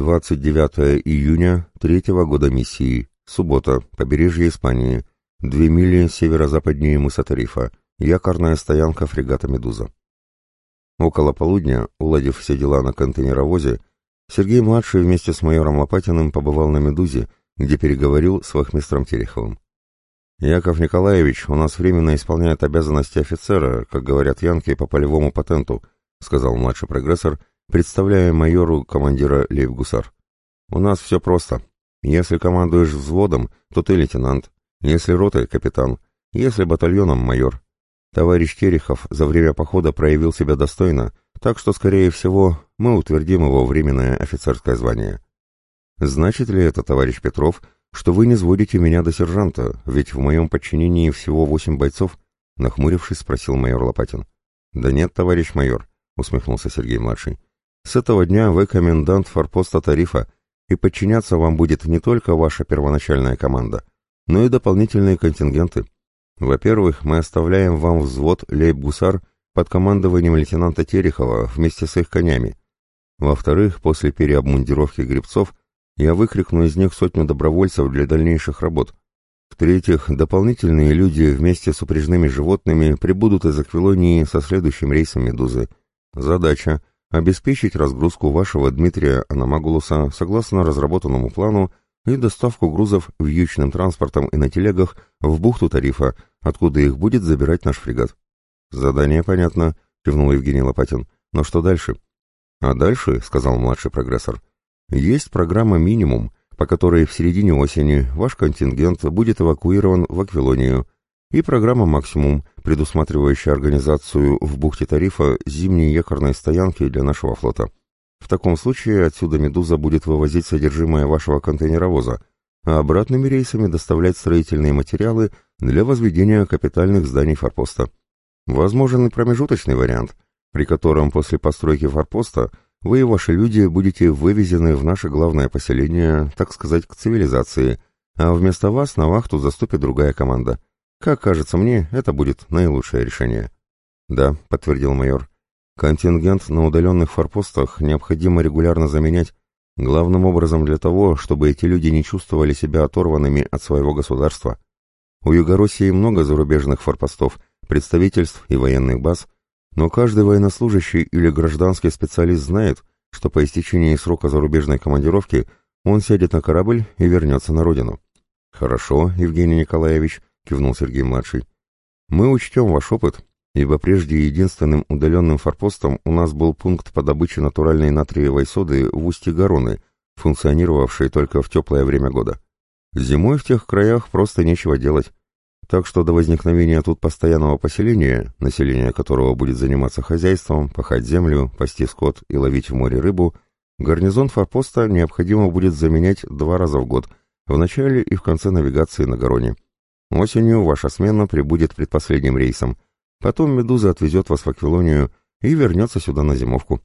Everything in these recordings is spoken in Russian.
29 июня третьего года миссии. Суббота. Побережье Испании. Две мили северо-западнее мыса Тарифа. Якорная стоянка фрегата «Медуза». Около полудня, уладив все дела на контейнеровозе, Сергей-младший вместе с майором Лопатиным побывал на «Медузе», где переговорил с вахмистром Тереховым. «Яков Николаевич у нас временно исполняет обязанности офицера, как говорят янки, по полевому патенту», сказал младший прогрессор, представляя майору командира лейб-гусар. «У нас все просто. Если командуешь взводом, то ты лейтенант. Если ротой — капитан. Если батальоном — майор. Товарищ Терехов за время похода проявил себя достойно, так что, скорее всего, мы утвердим его временное офицерское звание. Значит ли это, товарищ Петров, что вы не сводите меня до сержанта, ведь в моем подчинении всего восемь бойцов? Нахмурившись, спросил майор Лопатин. Да нет, товарищ майор, усмехнулся Сергей-младший. С этого дня вы комендант форпоста Тарифа, и подчиняться вам будет не только ваша первоначальная команда, но и дополнительные контингенты. Во-первых, мы оставляем вам взвод лейб-гусар под командованием лейтенанта Терехова вместе с их конями. Во-вторых, после переобмундировки гребцов я выкрикну из них сотню добровольцев для дальнейших работ. В-третьих, дополнительные люди вместе с упряжными животными прибудут из Аквилонии со следующим рейсом «Медузы». Задача – обеспечить разгрузку вашего Дмитрия Аномагулуса согласно разработанному плану и доставку грузов вьючным транспортом и на телегах в бухту Тарифа, откуда их будет забирать наш фрегат. «Задание понятно», — кивнул Евгений Лопатин. «Но что дальше?» «А дальше», — сказал младший прогрессор, — «есть программа «Минимум», по которой в середине осени ваш контингент будет эвакуирован в Аквилонию, и программа «Максимум», предусматривающая организацию в бухте Тарифа зимней якорной стоянки для нашего флота. В таком случае отсюда «Медуза» будет вывозить содержимое вашего контейнеровоза, а обратными рейсами доставлять строительные материалы для возведения капитальных зданий форпоста. Возможен и промежуточный вариант, при котором после постройки форпоста вы и ваши люди будете вывезены в наше главное поселение, так сказать, к цивилизации, а вместо вас на вахту заступит другая команда. Как кажется мне, это будет наилучшее решение. Да, подтвердил майор. Контингент на удаленных форпостах необходимо регулярно заменять, главным образом для того, чтобы эти люди не чувствовали себя оторванными от своего государства. У Югороссии много зарубежных форпостов – представительств и военных баз, но каждый военнослужащий или гражданский специалист знает, что по истечении срока зарубежной командировки он сядет на корабль и вернется на родину. «Хорошо, Евгений Николаевич», — кивнул Сергей-младший. «Мы учтем ваш опыт, ибо прежде единственным удаленным форпостом у нас был пункт по добыче натуральной натриевой соды в устье Гороны, функционировавший только в теплое время года. Зимой в тех краях просто нечего делать, так что до возникновения тут постоянного поселения, население которого будет заниматься хозяйством, пахать землю, пасти скот и ловить в море рыбу, гарнизон форпоста необходимо будет заменять два раза в год, в начале и в конце навигации на Гароне. Осенью ваша смена прибудет предпоследним рейсом. Потом «Медуза» отвезет вас в Аквилонию и вернется сюда на зимовку.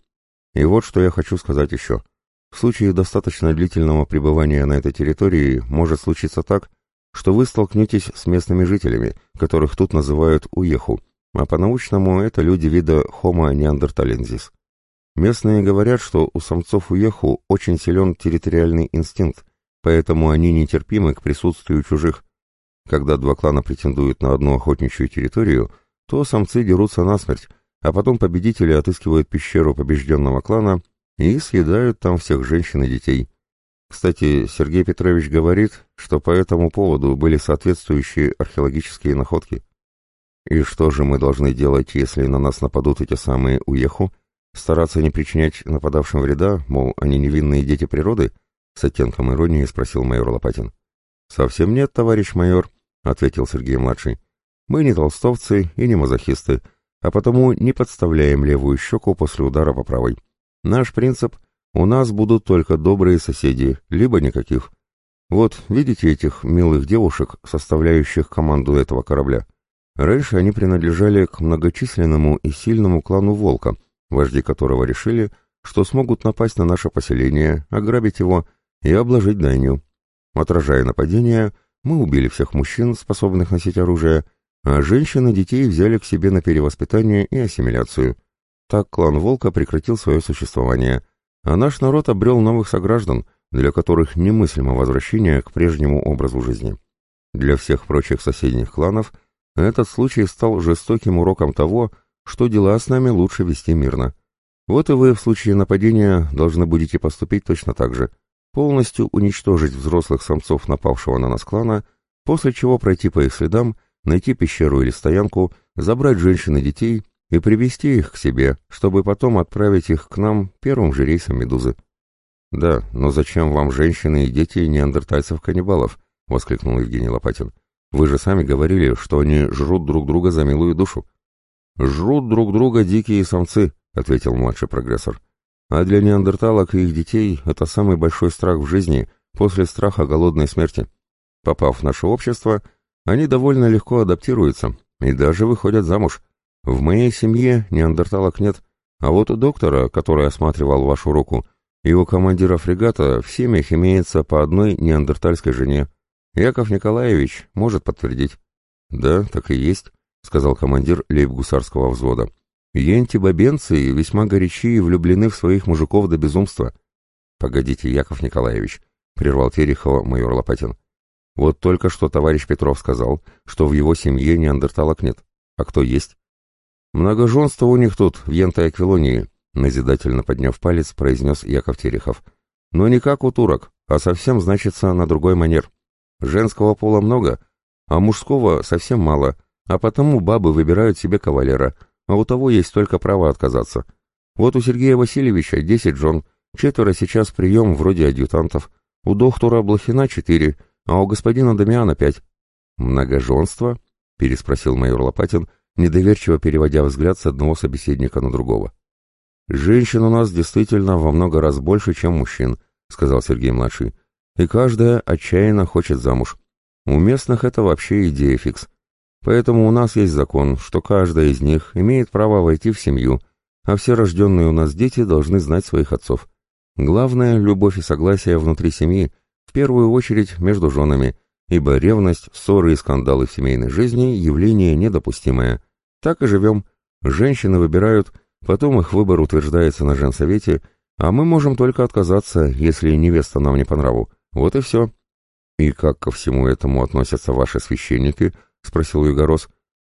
И вот что я хочу сказать еще. В случае достаточно длительного пребывания на этой территории может случиться так, что вы столкнетесь с местными жителями, которых тут называют уеху, а по-научному это люди вида Homo neanderthalensis. Местные говорят, что у самцов уеху очень силен территориальный инстинкт, поэтому они нетерпимы к присутствию чужих. Когда два клана претендуют на одну охотничью территорию, то самцы дерутся насмерть, а потом победители отыскивают пещеру побежденного клана и съедают там всех женщин и детей. Кстати, Сергей Петрович говорит, что по этому поводу были соответствующие археологические находки. И что же мы должны делать, если на нас нападут эти самые уеху? Стараться не причинять нападавшим вреда, мол, они невинные дети природы? С оттенком иронии спросил майор Лопатин. Совсем нет, товарищ майор, ответил Сергей-младший. Мы не толстовцы и не мазохисты, а потому не подставляем левую щеку после удара по правой. Наш принцип у нас будут только добрые соседи, либо никаких. Вот, видите этих милых девушек, составляющих команду этого корабля? Раньше они принадлежали к многочисленному и сильному клану Волка, вожди которого решили, что смогут напасть на наше поселение, ограбить его и обложить дайню. Отражая нападение, мы убили всех мужчин, способных носить оружие, а женщин и детей взяли к себе на перевоспитание и ассимиляцию. Так клан Волка прекратил свое существование – а наш народ обрел новых сограждан, для которых немыслимо возвращение к прежнему образу жизни. Для всех прочих соседних кланов этот случай стал жестоким уроком того, что дела с нами лучше вести мирно. Вот и вы в случае нападения должны будете поступить точно так же, полностью уничтожить взрослых самцов напавшего на нас клана, после чего пройти по их следам, найти пещеру или стоянку, забрать женщин и детей и привести их к себе, чтобы потом отправить их к нам первым же рейсом «Медузы». «Да, но зачем вам женщины и дети неандертальцев-каннибалов?» — воскликнул Евгений Лопатин. «Вы же сами говорили, что они жрут друг друга за милую душу». «Жрут друг друга дикие самцы», — ответил младший прогрессор. «А для неандерталок и их детей это самый большой страх в жизни после страха голодной смерти. Попав в наше общество, они довольно легко адаптируются и даже выходят замуж. В моей семье неандерталок нет, а вот у доктора, который осматривал вашу руку, и у командира фрегата в семьях имеется по одной неандертальской жене. Яков Николаевич может подтвердить. Да, так и есть, сказал командир лейб-гусарского взвода. Енти-бабенцы весьма горячи и влюблены в своих мужиков до безумства. Погодите, Яков Николаевич, прервал Терехова майор Лопатин. Вот только что товарищ Петров сказал, что в его семье неандерталок нет. А кто есть? Многоженство у них тут, в Янтой-Аквилонии, назидательно подняв палец, произнес Яков Терехов. Но не как у турок, а совсем значится на другой манер. Женского пола много, а мужского совсем мало, а потому бабы выбирают себе кавалера, а у того есть только право отказаться. Вот у Сергея Васильевича десять жен, четверо сейчас прием вроде адъютантов, у доктора Блохина четыре, а у господина Дамиана пять. «Многоженство?» — переспросил майор Лопатин, недоверчиво переводя взгляд с одного собеседника на другого. «Женщин у нас действительно во много раз больше, чем мужчин», — сказал Сергей-младший, «и каждая отчаянно хочет замуж. У местных это вообще идея фикс. Поэтому у нас есть закон, что каждая из них имеет право войти в семью, а все рожденные у нас дети должны знать своих отцов. Главное — любовь и согласие внутри семьи, в первую очередь между женами, ибо ревность, ссоры и скандалы в семейной жизни – явление недопустимое. Так и живем. Женщины выбирают, потом их выбор утверждается на женсовете, а мы можем только отказаться, если невеста нам не по нраву. Вот и все. «И как ко всему этому относятся ваши священники?» — спросил Югорос.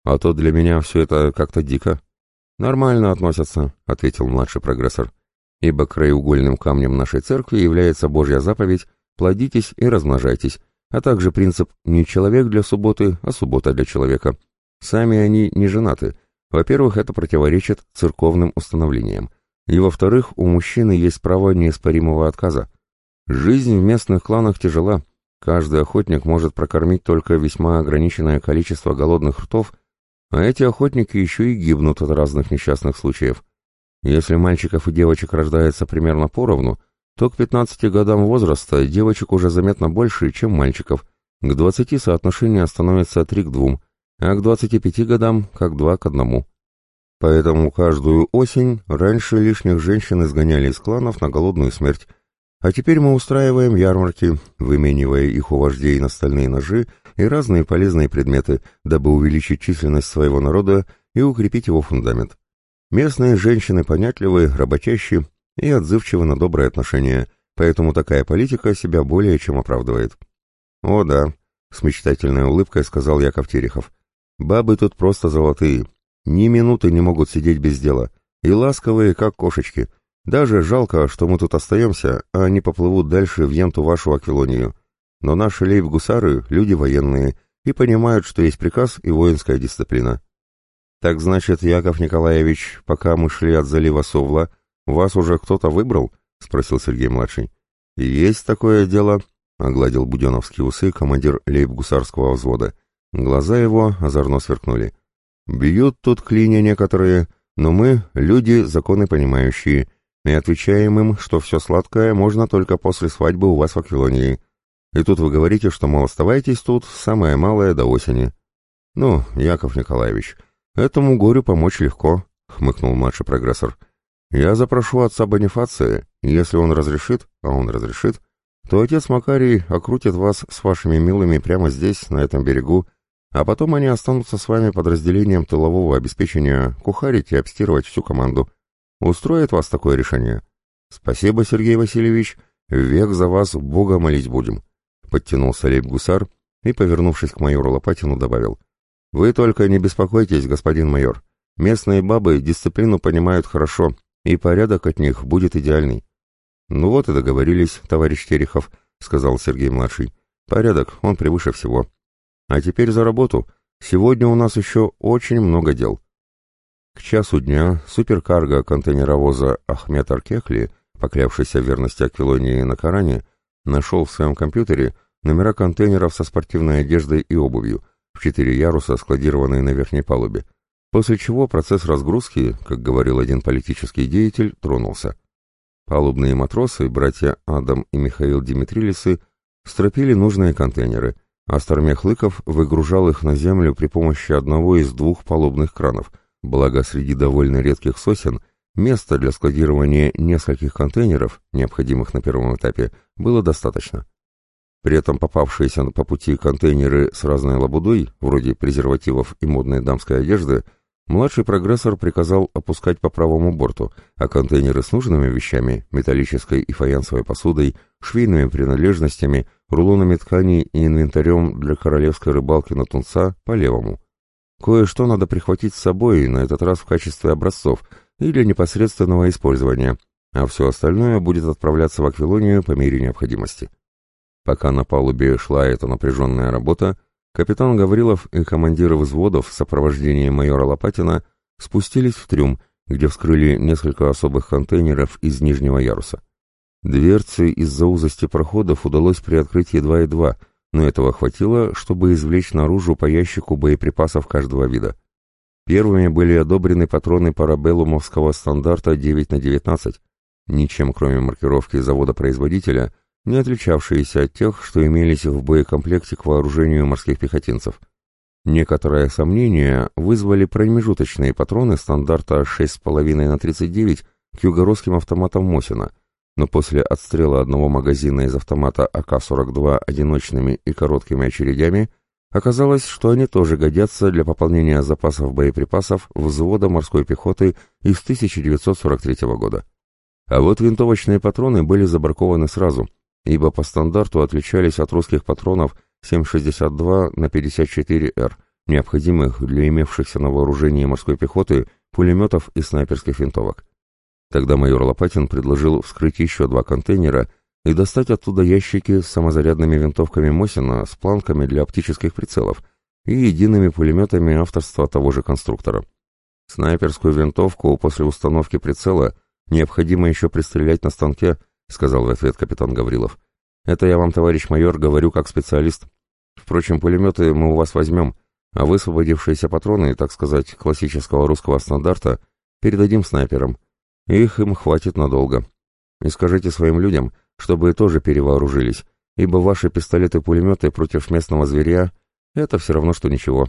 «А то для меня все это как-то дико». «Нормально относятся», — ответил младший прогрессор. «Ибо краеугольным камнем нашей церкви является Божья заповедь «плодитесь и размножайтесь», а также принцип «не человек для субботы, а суббота для человека». Сами они не женаты. Во-первых, это противоречит церковным установлениям. И во-вторых, у мужчины есть право неоспоримого отказа. Жизнь в местных кланах тяжела. Каждый охотник может прокормить только весьма ограниченное количество голодных ртов, а эти охотники еще и гибнут от разных несчастных случаев. Если мальчиков и девочек рождается примерно поровну – то к 15 годам возраста девочек уже заметно больше, чем мальчиков. К 20 соотношение становится 3 к 2, а к 25 годам как 2 к 1. Поэтому каждую осень раньше лишних женщин изгоняли из кланов на голодную смерть, а теперь мы устраиваем ярмарки, выменивая их у вождей на стальные ножи и разные полезные предметы, дабы увеличить численность своего народа и укрепить его фундамент. Местные женщины понятливые, работящие и отзывчивы на добрые отношения, поэтому такая политика себя более чем оправдывает. «О да», — с мечтательной улыбкой сказал Яков Терехов, — «бабы тут просто золотые, ни минуты не могут сидеть без дела, и ласковые, как кошечки. Даже жалко, что мы тут остаемся, а они поплывут дальше в Енту вашу Аквилонию. Но наши лейб-гусары — люди военные и понимают, что есть приказ и воинская дисциплина». «Так значит, Яков Николаевич, пока мы шли от залива Совла, — «Вас уже кто-то выбрал?» — спросил Сергей-младший. «Есть такое дело», — огладил буденовские усы командир лейб-гусарского взвода. Глаза его озорно сверкнули. «Бьют тут клинья некоторые, но мы — люди, законы понимающие, и отвечаем им, что все сладкое можно только после свадьбы у вас в Аквилонии. И тут вы говорите, что, мол, оставайтесь тут, самое малое до осени». «Ну, Яков Николаевич, этому горю помочь легко», — хмыкнул младший прогрессор. Я запрошу отца Бонифация, если он разрешит, а он разрешит, то отец Макарий окрутит вас с вашими милыми прямо здесь, на этом берегу, а потом они останутся с вами подразделением тылового обеспечения кухарить и обстирывать всю команду. Устроит вас такое решение? «Спасибо, Сергей Васильевич, век за вас Бога молить будем», — подтянулся лейб-гусар и, повернувшись к майору Лопатину, добавил. «Вы только не беспокойтесь, господин майор. Местные бабы дисциплину понимают хорошо, и порядок от них будет идеальный». «Ну вот и договорились, товарищ Терехов», — сказал Сергей-младший. «Порядок, он превыше всего. А теперь за работу. Сегодня у нас еще очень много дел». К часу дня суперкарго контейнеровоза Ахмед Аркехли, поклявшийся в верности Аквилонии на Коране, нашел в своем компьютере номера контейнеров со спортивной одеждой и обувью, в четыре яруса, складированные на верхней палубе, после чего процесс разгрузки, как говорил один политический деятель, тронулся. Палубные матросы, братья Адам и Михаил Димитрилисы, стропили нужные контейнеры, а Стармех Лыков выгружал их на землю при помощи одного из двух палубных кранов – Благо, среди довольно редких сосен места для складирования нескольких контейнеров, необходимых на первом этапе, было достаточно. При этом попавшиеся по пути контейнеры с разной лабудой, вроде презервативов и модной дамской одежды, младший прогрессор приказал опускать по правому борту, а контейнеры с нужными вещами, металлической и фаянсовой посудой, швейными принадлежностями, рулонами тканей и инвентарем для королевской рыбалки на тунца по левому. Кое-что надо прихватить с собой, на этот раз в качестве образцов, или непосредственного использования, а все остальное будет отправляться в Аквилонию по мере необходимости. Пока на палубе шла эта напряженная работа, капитан Гаврилов и командиры взводов в сопровождении майора Лопатина спустились в трюм, где вскрыли несколько особых контейнеров из нижнего яруса. Дверцы из-за узости проходов удалось приоткрыть едва-едва, но этого хватило, чтобы извлечь наружу по ящику боеприпасов каждого вида. Первыми были одобрены патроны парабеллумовского стандарта 9 на 19, ничем кроме маркировки завода-производителя, не отличавшиеся от тех, что имелись в боекомплекте к вооружению морских пехотинцев. Некоторое сомнение вызвали промежуточные патроны стандарта 6,5 на 39 к югородским автоматам Мосина – но после отстрела одного магазина из автомата АК-42 одиночными и короткими очередями оказалось, что они тоже годятся для пополнения запасов боеприпасов взвода морской пехоты из 1943 года. А вот винтовочные патроны были забракованы сразу, ибо по стандарту отличались от русских патронов 7,62 на 54Р, необходимых для имевшихся на вооружении морской пехоты пулеметов и снайперских винтовок. Тогда майор Лопатин предложил вскрыть еще два контейнера и достать оттуда ящики с самозарядными винтовками Мосина с планками для оптических прицелов и едиными пулеметами авторства того же конструктора. Снайперскую винтовку после установки прицела необходимо еще пристрелять на станке, сказал в ответ капитан Гаврилов. Это я вам, товарищ майор, говорю как специалист. Впрочем, пулеметы мы у вас возьмем, а высвободившиеся патроны, так сказать, классического русского стандарта, передадим снайперам. Их им хватит надолго. И скажите своим людям, чтобы тоже перевооружились, ибо ваши пистолеты-пулеметы против местного зверя — это все равно, что ничего.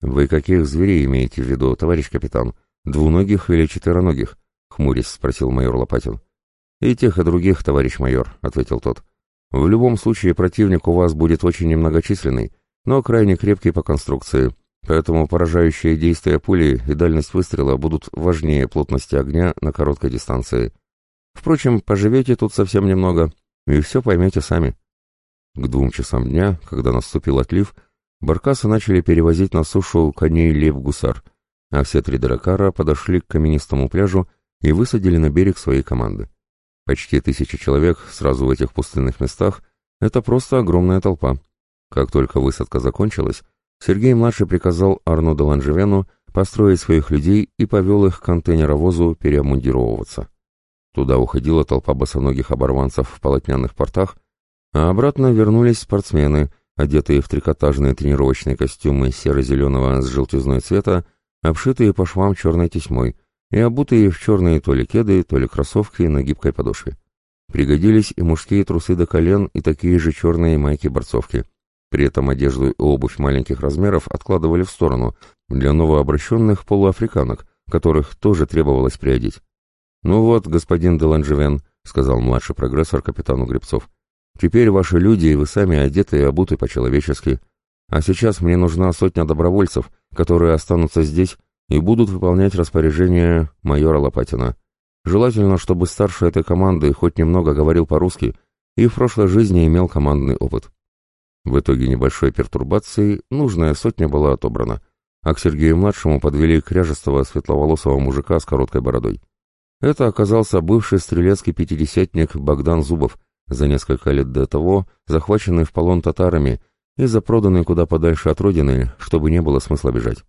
Вы каких зверей имеете в виду, товарищ капитан? Двуногих или четвероногих? Хмурясь спросил майор Лопатин. И тех, и других, товарищ майор, ответил тот. В любом случае противник у вас будет очень немногочисленный, но крайне крепкий по конструкции, Поэтому поражающие действия пули и дальность выстрела будут важнее плотности огня на короткой дистанции. Впрочем, поживете тут совсем немного, и все поймете сами. К двум часам дня, когда наступил отлив, баркасы начали перевозить на сушу коней лев-гусар, а все три дракара подошли к каменистому пляжу и высадили на берег свои команды. Почти тысяча человек сразу в этих пустынных местах — это просто огромная толпа. Как только высадка закончилась, Сергей-младший приказал Арно де Ланжевену построить своих людей и повел их к контейнеровозу переомундировываться. Туда уходила толпа босоногих оборванцев в полотняных портах, а обратно вернулись спортсмены, одетые в трикотажные тренировочные костюмы серо-зеленого с желтизной цвета, обшитые по швам черной тесьмой и обутые в черные то ли кеды, то ли кроссовки на гибкой подошве. Пригодились и мужские трусы до колен, и такие же черные майки-борцовки — при этом одежду и обувь маленьких размеров откладывали в сторону для новообращенных полуафриканок, которых тоже требовалось приодеть. «Ну вот, господин Деланжевен», — сказал младший прогрессор капитану Гребцов, — «теперь ваши люди и вы сами одеты и обуты по-человечески. А сейчас мне нужна сотня добровольцев, которые останутся здесь и будут выполнять распоряжение майора Лопатина. Желательно, чтобы старший этой команды хоть немного говорил по-русски и в прошлой жизни имел командный опыт. В итоге небольшой пертурбации нужная сотня была отобрана, а к Сергею-младшему подвели кряжестого светловолосого мужика с короткой бородой. Это оказался бывший стрелецкий пятидесятник Богдан Зубов, за несколько лет до того захваченный в полон татарами и запроданный куда подальше от родины, чтобы не было смысла бежать.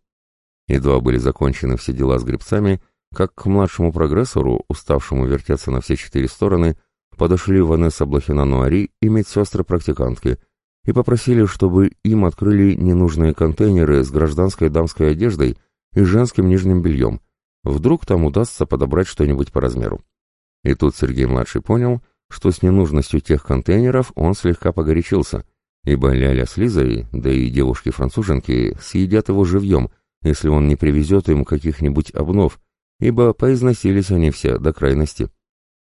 Едва были закончены все дела с гребцами, как к младшему прогрессору, уставшему вертеться на все четыре стороны, подошли Ванесса Блохина-Нуари и медсестры-практикантки и попросили, чтобы им открыли ненужные контейнеры с гражданской дамской одеждой и женским нижним бельем. Вдруг там удастся подобрать что-нибудь по размеру. И тут Сергей-младший понял, что с ненужностью тех контейнеров он слегка погорячился, ибо Ляля с Лизой, да и девушки-француженки, съедят его живьем, если он не привезет им каких-нибудь обнов, ибо поизносились они все до крайности.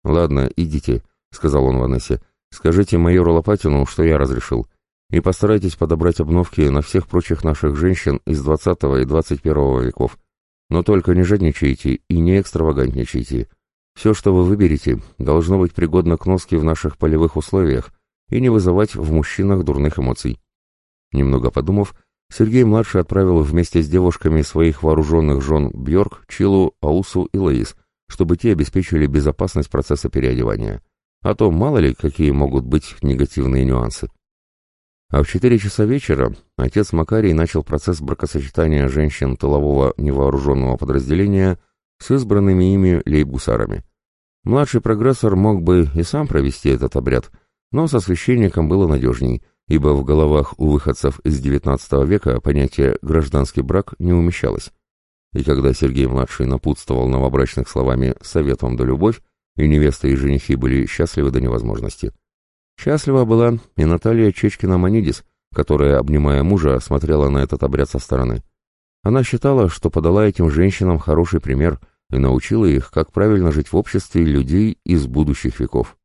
«Ладно, идите», — сказал он Ванессе, — «скажите майору Лопатину, что я разрешил, и постарайтесь подобрать обновки на всех прочих наших женщин из двадцатого и двадцать первого веков. Но только не жадничайте и не экстравагантничайте. Все, что вы выберете, должно быть пригодно к носке в наших полевых условиях и не вызывать в мужчинах дурных эмоций». Немного подумав, Сергей-младший отправил вместе с девушками своих вооруженных жен Бьорк, Чилу, Аусу и Лаис, чтобы те обеспечили безопасность процесса переодевания. А то мало ли, какие могут быть негативные нюансы. А в четыре часа вечера отец Макарий начал процесс бракосочетания женщин тылового невооруженного подразделения с избранными ими лейб-гусарами. Младший прогрессор мог бы и сам провести этот обряд, но со священником было надежней – ибо в головах у выходцев из XIX века понятие «гражданский брак» не умещалось. И когда Сергей-младший напутствовал новобрачных словами «советом да любовь», и невеста и женихи были счастливы до невозможности. Счастлива была и Наталья Чечкина-Манидис, которая, обнимая мужа, смотрела на этот обряд со стороны. Она считала, что подала этим женщинам хороший пример и научила их, как правильно жить в обществе людей из будущих веков.